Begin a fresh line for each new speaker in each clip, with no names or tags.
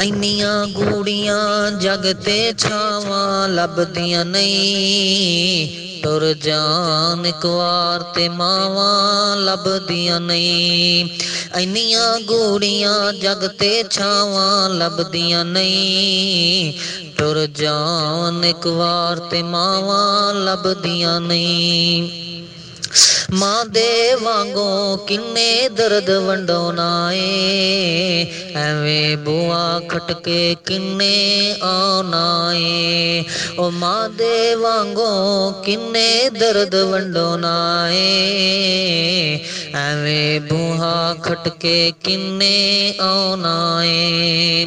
اینیاں گوڑیاں جگتے چھاواں لبدیاں نہیں ٹر جان کوار تے ماواں لبدیاں نہیں اینیاں گوڑیاں جگتے چھاواں لبدیاں نہیں ٹر جان کوار تے ماواں لبدیاں نہیں ਮਾਂ ਦੇ ਵਾਂਗੋਂ ਕਿੰਨੇ ਦਰਦ ਵੰਡੋਣਾ ਏ ਐਵੇਂ ਬੂਆ ਖਟਕੇ ਕਿੰਨੇ ਆਉਣਾ ਏ ਉਹ ਮਾਂ ਦੇ ਵਾਂਗੋਂ ਕਿੰਨੇ ਦਰਦ ਵੰਡੋਣਾ ਏ ਐਵੇਂ ਬੂਹਾ ਖਟਕੇ ਕਿੰਨੇ ਆਉਣਾ ਏ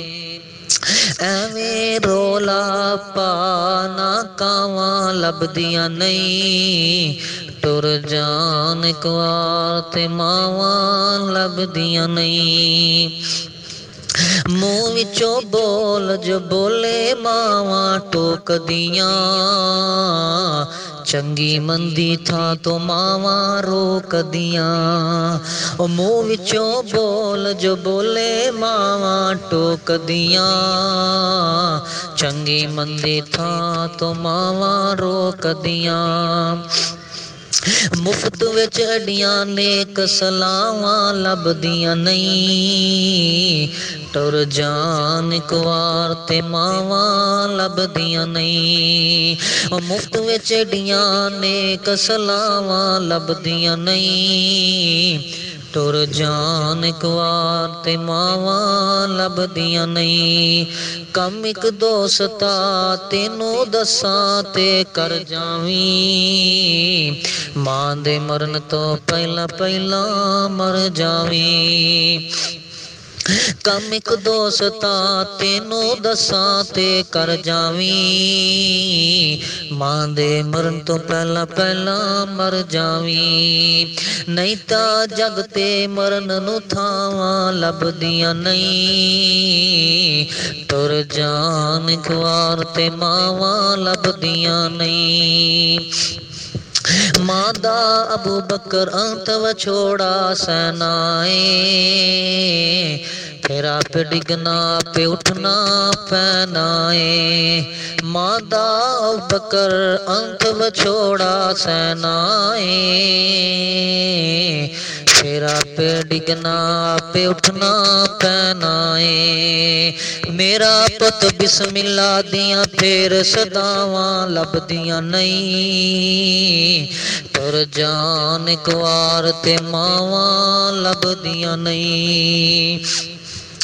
ਐਵੇਂ ਰੋਲਾ ਪਾਣਾ ਕਾਵਾਂ ਲੱਭਦੀਆਂ ਨਹੀਂ ٹر جان کوار تے ماواں لبدیاں نہیں منہ وچوں بول جو بولے ماواں ٹوک دیاں چنگی مندی تھا تو ماواں روک دیاں او منہ وچوں بول جو بولے ماواں ٹوک دیاں چنگی مندی تھا تو ماواں روک مفت وچ اڈیاں نیک سلاواں لبدیاں نہیں ٹر جان کوار تے ماواں لبدیاں نہیں مفت وچ اڈیاں نیک سلاواں لبدیاں نہیں ਟੁਰ ਜਾਣ ਇੱਕ ਵਾਰ ਤੇ ਮਾਵਾਂ ਲੱਭਦੀਆਂ ਨਹੀਂ ਕੰਮ ਇੱਕ ਦੋਸਤਾ ਤੈਨੂੰ ਦੱਸਾਂ ਤੇ ਕਰ ਜਾਵੀਂ ਮਾਂ ਦੇ ਮਰਨ ਤੋਂ ਪਹਿਲਾਂ ਪਹਿਲਾਂ ਮਰ ਜਾਵੀਂ کم ایک دوستا تینو دساں کر جاویں ماں دے مرن تو پہلا پہلا مر جاویں نہیں تا جگتے مرن نو تھاواں لبدیاں نہیں تر جان کوار تے ماواں لبدیاں نہیں مادہ ابو بکر انت و چھوڑا سنائے کھیرا پہ ڈگنا پہ اٹھنا پہنائے مادہ بکر انت بچھوڑا سینائیں کھیرا پہ ڈگنا پہ اٹھنا پہنائے میرا پت بسم اللہ دیاں پھر صداواں لب دیاں نہیں پر جان کوار تے ماواں لب دیاں نہیں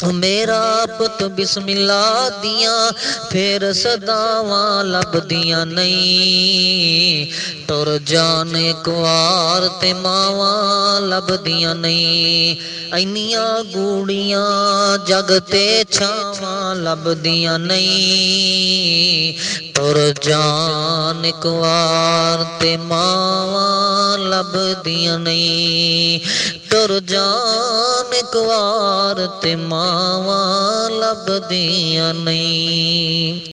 میرا پت بسم اللہ دیاں پھر صداواں لب دیاں نہیں تر جان کوار تے ماواں لب دیاں نہیں اینیاں گوڑیاں جگتے چھاواں لب دیاں نہیں تر جان کوار تے ماواں لب نہیں تر جان کوار تے ماواں لب نہیں